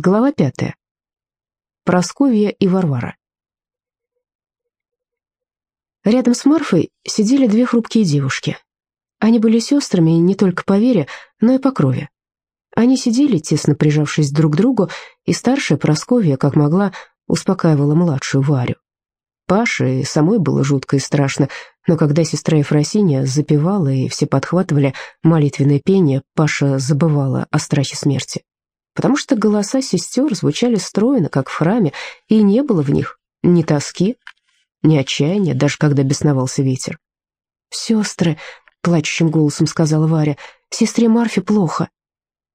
Глава пятая. Просковья и Варвара. Рядом с Марфой сидели две хрупкие девушки. Они были сестрами не только по вере, но и по крови. Они сидели, тесно прижавшись друг к другу, и старшая Просковья, как могла, успокаивала младшую Варю. Паше и самой было жутко и страшно, но когда сестра Ефросинья запевала и все подхватывали молитвенное пение, Паша забывала о страхе смерти потому что голоса сестер звучали стройно, как в храме, и не было в них ни тоски, ни отчаяния, даже когда бесновался ветер. «Сестры», — плачущим голосом сказала Варя, — «сестре Марфе плохо».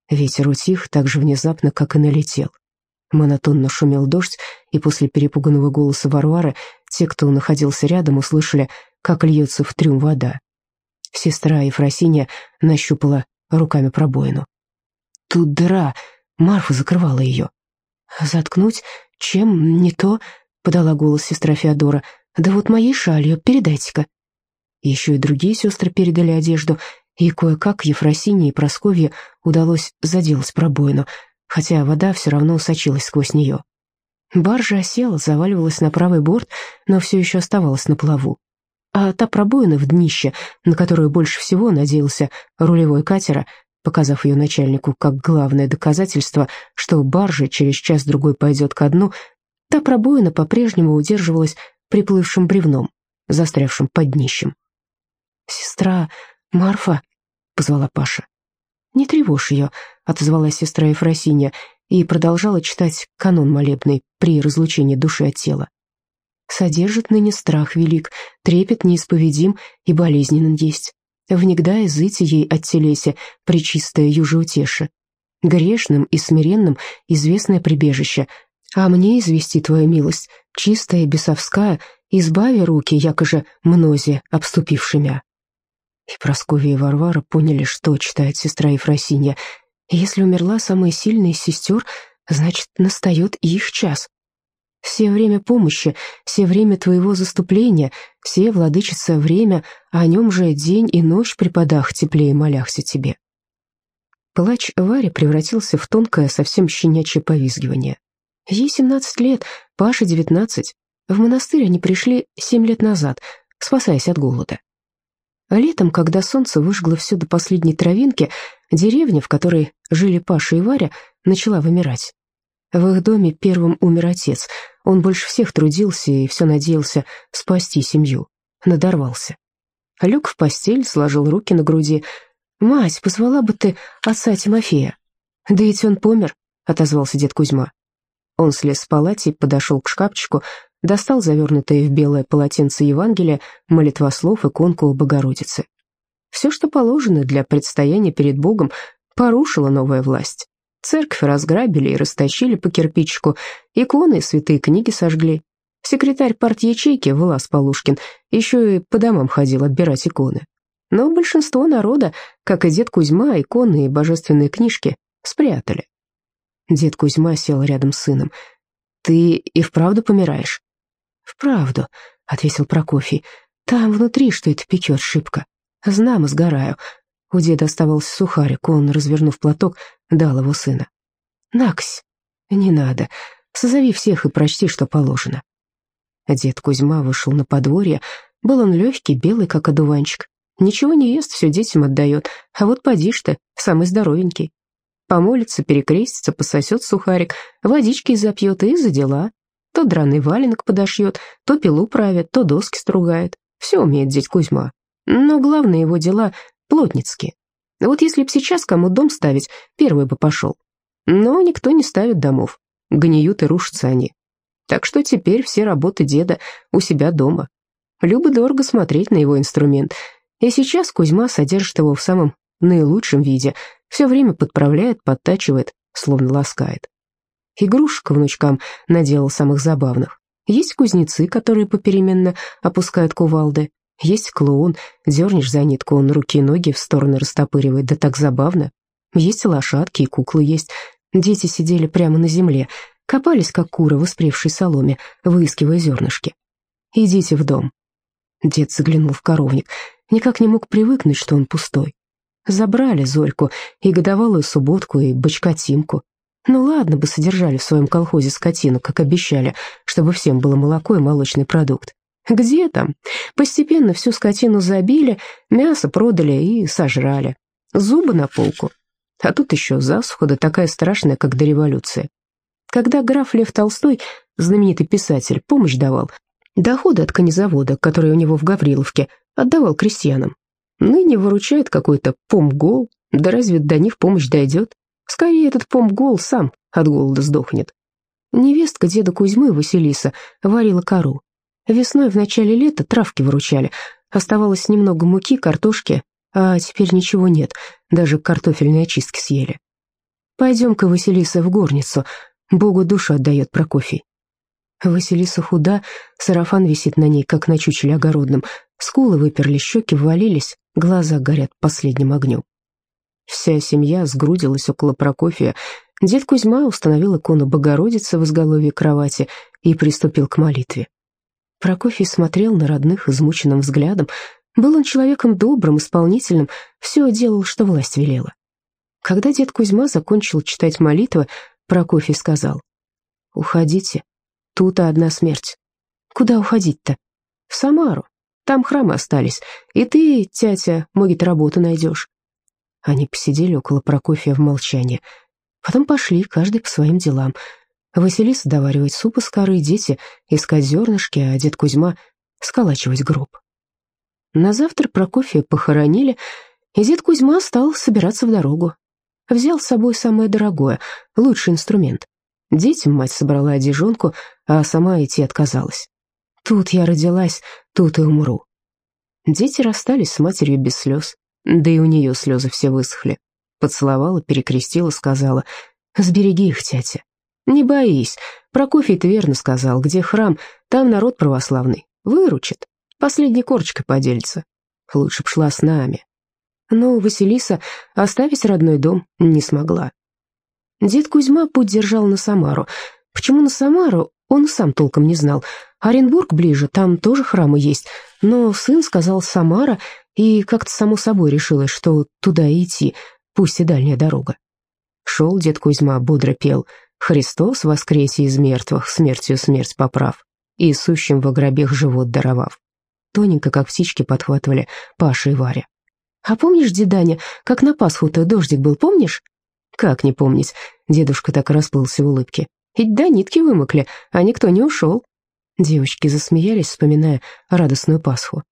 Ветер утих так же внезапно, как и налетел. Монотонно шумел дождь, и после перепуганного голоса Варвары те, кто находился рядом, услышали, как льется в трюм вода. Сестра Ефросинья нащупала руками пробоину. «Тут дыра», Марфа закрывала ее. «Заткнуть? Чем? Не то?» — подала голос сестра Феодора. «Да вот моей шалью, передайте-ка». Еще и другие сестры передали одежду, и кое-как Ефросине и Просковье удалось заделать пробоину, хотя вода все равно сочилась сквозь нее. Баржа осела, заваливалась на правый борт, но все еще оставалась на плаву. А та пробоина в днище, на которую больше всего надеялся рулевой катера, показав ее начальнику как главное доказательство, что баржа через час-другой пойдет ко дну, та пробоина по-прежнему удерживалась приплывшим бревном, застрявшим под днищем. «Сестра, Марфа», — позвала Паша. «Не тревожь ее», — отозвалась сестра Ефросинья и продолжала читать канон молебный при разлучении души от тела. «Содержит ныне страх велик, трепет неисповедим и болезненен есть внегда изыти ей от телеся причистое южеутеше. Грешным и смиренным известное прибежище, а мне извести твою милость, чистая бесовская, избави руки, якоже мнозе обступившимя». И Прасковья и Варвара поняли, что читает сестра Ефросинья. «Если умерла самая сильная из сестер, значит, настает их час. Все время помощи, все время твоего заступления, все, владычица, время, а о нем же день и ночь преподах теплее моляхся тебе». Плач Вари превратился в тонкое, совсем щенячье повизгивание. Ей семнадцать лет, Паше девятнадцать. В монастырь они пришли семь лет назад, спасаясь от голода. Летом, когда солнце выжгло все до последней травинки, деревня, в которой жили Паша и Варя, начала вымирать. В их доме первым умер отец. Он больше всех трудился и все надеялся спасти семью. Надорвался. Лег в постель, сложил руки на груди. «Мать, позвала бы ты отца Тимофея». «Да ведь он помер», — отозвался дед Кузьма. Он слез с палати, подошел к шкафчику, достал завернутое в белое полотенце Евангелие, молитвослов, иконку Богородицы. Все, что положено для предстояния перед Богом, порушила новая власть. Церковь разграбили и растащили по кирпичику, иконы и святые книги сожгли. Секретарь парт-ячейки Влас Полушкин еще и по домам ходил отбирать иконы. Но большинство народа, как и дед Кузьма, иконы и божественные книжки спрятали. Дед Кузьма сел рядом с сыном. «Ты и вправду помираешь?» «Вправду», — ответил Прокофий. «Там внутри что это пекет шибко. Знамо сгораю. У деда оставался сухарик, он, развернув платок, дал его сына. «Наксь, не надо, созови всех и прочти, что положено». Дед Кузьма вышел на подворье, был он легкий, белый, как одуванчик. Ничего не ест, все детям отдает, а вот поди ж ты, самый здоровенький. Помолится, перекрестится, пососет сухарик, водички запьет и за дела. То драный валенок подошьет, то пилу правит, то доски стругает. Все умеет дед Кузьма. Но главное его дела плотницкие. Вот если б сейчас кому дом ставить, первый бы пошел. Но никто не ставит домов. Гниют и рушатся они. Так что теперь все работы деда у себя дома. Любо-дорого смотреть на его инструмент. И сейчас Кузьма содержит его в самом наилучшем виде. Все время подправляет, подтачивает, словно ласкает. Игрушек внучкам наделал самых забавных. Есть кузнецы, которые попеременно опускают кувалды, есть клоун, дернешь за нитку, он руки и ноги в стороны растопыривает, да так забавно. Есть лошадки и куклы есть. Дети сидели прямо на земле, копались, как куры в испревшей соломе, выискивая зернышки. «Идите в дом». Дед заглянул в коровник, никак не мог привыкнуть, что он пустой. Забрали Зорьку и годовалую субботку, и бочка Тимку. Ну ладно бы содержали в своем колхозе скотину, как обещали, чтобы всем было молоко и молочный продукт. Где там? Постепенно всю скотину забили, мясо продали и сожрали. Зубы на полку. А тут еще засуха, да такая страшная, как до революции. Когда граф Лев Толстой, знаменитый писатель, помощь давал, доходы от конезавода, который у него в Гавриловке, отдавал крестьянам. Ныне выручает какой-то помгол, да разве до них помощь дойдет? Скорее, этот помгол сам от голода сдохнет. Невестка деда Кузьмы, Василиса, варила кору. Весной в начале лета травки выручали. Оставалось немного муки, картошки, а теперь ничего нет, даже картофельные очистки съели. Пойдем-ка, Василиса, в горницу, Богу душу отдает Прокофий. Василиса худа, сарафан висит на ней, как на чучеле огородном, скулы выперли, щеки ввалились, глаза горят последним огнем. Вся семья сгрудилась около Прокофия. Дед Кузьма установил икону Богородицы в изголовье кровати и приступил к молитве. Прокофий смотрел на родных измученным взглядом. Был он человеком добрым, исполнительным, все делал, что власть велела. Когда дед Кузьма закончил читать молитвы, Прокофий сказал, «Уходите, тут одна смерть». «Куда уходить-то?» «В Самару, там храмы остались, и ты, тятя, может, работу найдешь». Они посидели около Прокофия в молчании. Потом пошли, каждый по своим делам. Василиса доваривать суп из коры, дети искать зернышки, а дед Кузьма сколачивать гроб. На завтра Прокофия похоронили, и дед Кузьма стал собираться в дорогу. Взял с собой самое дорогое, лучший инструмент. Детям мать собрала одежонку, а сама идти отказалась. Тут я родилась, тут и умру. Дети расстались с матерью без слез. Да и у нее слезы все высохли. Поцеловала, перекрестила, сказала, «Сбереги их, тятя». «Не боись, Прокофий-то верно сказал, где храм, там народ православный. Выручит, последней корочкой поделится. Лучше б шла с нами». Но Василиса оставить родной дом не смогла. Дед Кузьма путь держал на Самару. Почему на Самару, он сам толком не знал. Оренбург ближе, там тоже храмы есть. Но сын сказал «Самара», и как-то само собой решилось, что туда идти, пусть и дальняя дорога. Шел дед Кузьма, бодро пел «Христос воскресе из мертвых, смертью смерть поправ, и сущим во гробех живот даровав». Тоненько, как птички, подхватывали Паша и Варя. «А помнишь, деданя, как на Пасху-то дождик был, помнишь?» «Как не помнить?» Дедушка так расплылся в улыбке. «Ведь до нитки вымокли, а никто не ушел». Девочки засмеялись, вспоминая радостную Пасху.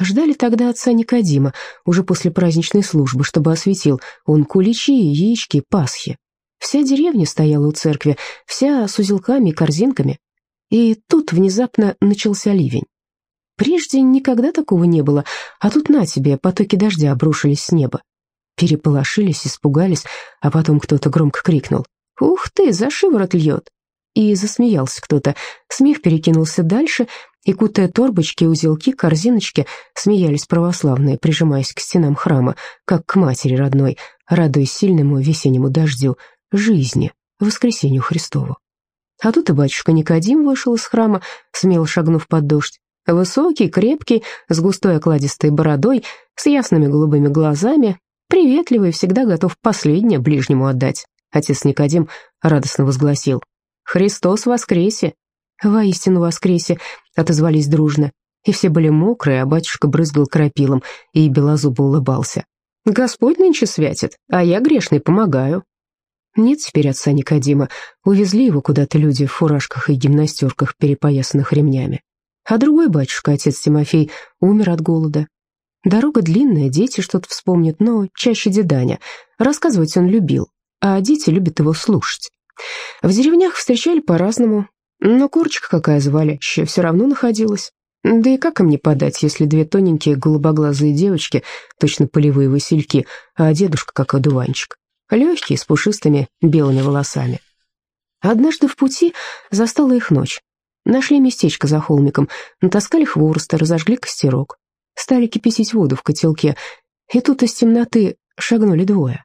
Ждали тогда отца Никодима, уже после праздничной службы, чтобы осветил он куличи, яички, пасхи. Вся деревня стояла у церкви, вся с узелками и корзинками. И тут внезапно начался ливень. Прежде никогда такого не было, а тут на тебе потоки дождя обрушились с неба. Переполошились, испугались, а потом кто-то громко крикнул «Ух ты, за шиворот льет!» И засмеялся кто-то. Смех перекинулся дальше, и, кутая торбочки, узелки, корзиночки, смеялись православные, прижимаясь к стенам храма, как к матери родной, радуясь сильному весеннему дождю, жизни, воскресению Христову. А тут и батюшка Никодим вышел из храма, смело шагнув под дождь. Высокий, крепкий, с густой окладистой бородой, с ясными голубыми глазами, приветливый, всегда готов последнее ближнему отдать. Отец Никодим радостно возгласил «Христос воскресе!» «Воистину воскресе!» — отозвались дружно. И все были мокрые, а батюшка брызгал крапилом и белозубо улыбался. «Господь нынче святит, а я грешный помогаю». Нет теперь отца Никодима. Увезли его куда-то люди в фуражках и гимнастерках, перепоясанных ремнями. А другой батюшка, отец Тимофей, умер от голода. Дорога длинная, дети что-то вспомнят, но чаще деданя. Рассказывать он любил, а дети любят его слушать. В деревнях встречали по-разному, но курочка какая звалящая все равно находилась. Да и как им не подать, если две тоненькие голубоглазые девочки, точно полевые васильки, а дедушка как одуванчик, легкие, с пушистыми белыми волосами. Однажды в пути застала их ночь. Нашли местечко за холмиком, натаскали хвороста, разожгли костерок. Стали кипятить воду в котелке, и тут из темноты шагнули двое.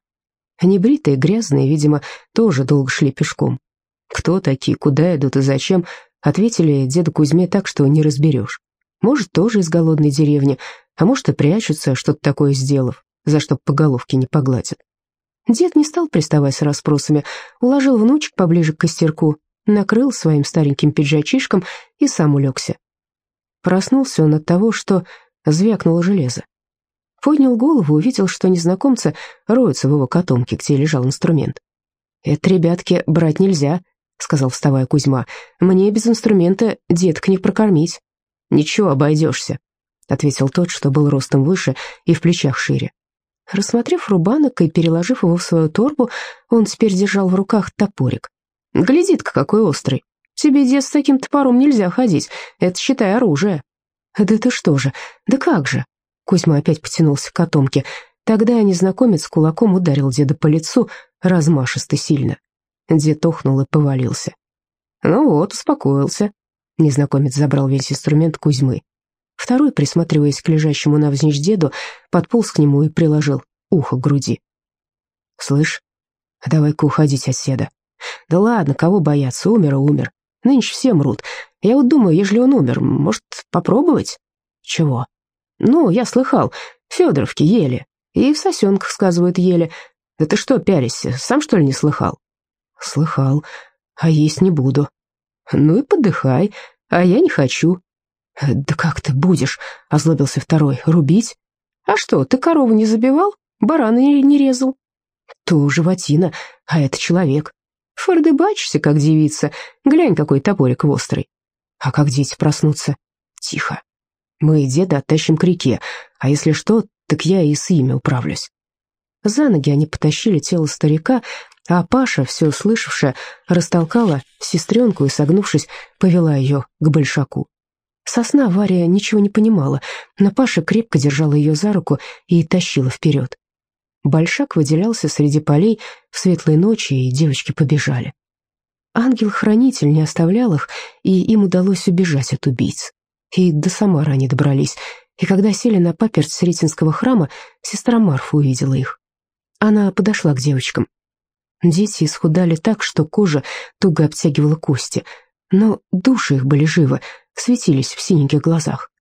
Небритые, грязные, видимо, тоже долго шли пешком. Кто такие, куда идут и зачем, ответили деду Кузьме так, что не разберешь. Может, тоже из голодной деревни, а может, и прячутся, что-то такое сделав, за что по головке не погладят. Дед не стал приставать с расспросами, уложил внучек поближе к костерку, накрыл своим стареньким пиджачишком и сам улегся. Проснулся он от того, что звякнуло железо. Поднял голову, увидел, что незнакомцы роются в его котомке, где лежал инструмент. «Это, ребятки, брать нельзя», — сказал, вставая Кузьма. «Мне без инструмента деток не прокормить». «Ничего, обойдешься», — ответил тот, что был ростом выше и в плечах шире. Рассмотрев рубанок и переложив его в свою торбу, он теперь держал в руках топорик. «Гляди-ка, какой острый! Тебе, дед, с таким топором нельзя ходить, это, считай, оружие». «Да ты что же? Да как же?» Кузьма опять потянулся к котомке. Тогда незнакомец кулаком ударил деда по лицу, размашисто сильно. Дед охнул и повалился. «Ну вот, успокоился». Незнакомец забрал весь инструмент Кузьмы. Второй, присматриваясь к лежащему навзничь деду, подполз к нему и приложил ухо к груди. «Слышь, давай-ка уходить от седа. Да ладно, кого бояться, умер и умер. Нынче все мрут. Я вот думаю, ежели он умер, может, попробовать?» «Чего?» «Ну, я слыхал, Федоровки ели. И в сосенках, сказывают, ели. Да ты что пялишься, сам что ли не слыхал?» «Слыхал, а есть не буду». «Ну и подыхай, а я не хочу». «Да как ты будешь?» — озлобился второй. «Рубить?» «А что, ты корову не забивал? Барана не резал?» «То животина, а это человек. Фордыбачишься, как девица. Глянь, какой топорик острый. А как дети проснутся?» «Тихо. Мы деда оттащим к реке, а если что, так я и с ими управлюсь». За ноги они потащили тело старика, а Паша, все услышавшая, растолкала сестренку и, согнувшись, повела ее к большаку. Сосна Варя ничего не понимала, но Паша крепко держала ее за руку и тащила вперед. Большак выделялся среди полей в светлой ночи, и девочки побежали. Ангел-хранитель не оставлял их, и им удалось убежать от убийц. И до Самары они добрались, и когда сели на паперть Сретенского храма, сестра Марфа увидела их. Она подошла к девочкам. Дети исхудали так, что кожа туго обтягивала кости, но души их были живы, светились в синеньких глазах.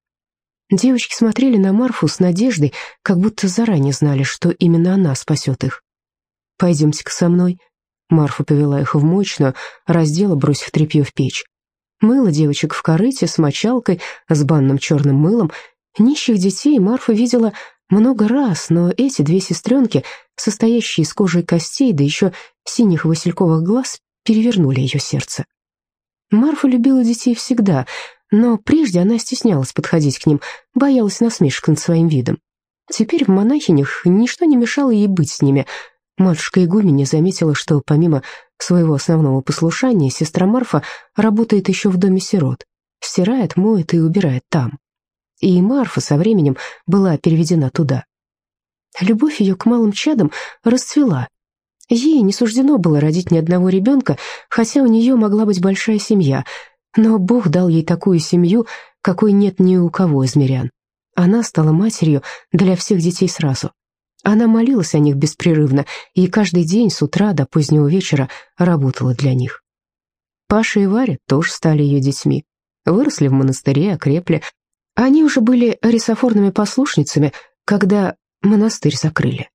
Девочки смотрели на Марфу с надеждой, как будто заранее знали, что именно она спасет их. «Пойдемте-ка со мной». Марфа повела их в мощную, раздела, бросив тряпье в печь. Мыла девочек в корыте с мочалкой, с банным черным мылом. Нищих детей Марфа видела много раз, но эти две сестренки, состоящие из кожи и костей, да еще синих васильковых глаз, перевернули ее сердце. Марфа любила детей всегда, но прежде она стеснялась подходить к ним, боялась насмешек над своим видом. Теперь в монахинях ничто не мешало ей быть с ними. Матушка Игуменя заметила, что помимо своего основного послушания сестра Марфа работает еще в доме сирот, стирает, моет и убирает там. И Марфа со временем была переведена туда. Любовь ее к малым чадам расцвела. Ей не суждено было родить ни одного ребенка, хотя у нее могла быть большая семья — но Бог дал ей такую семью, какой нет ни у кого из мирян. Она стала матерью для всех детей сразу. Она молилась о них беспрерывно и каждый день с утра до позднего вечера работала для них. Паша и Варя тоже стали ее детьми. Выросли в монастыре, окрепли. Они уже были рисофорными послушницами, когда монастырь закрыли.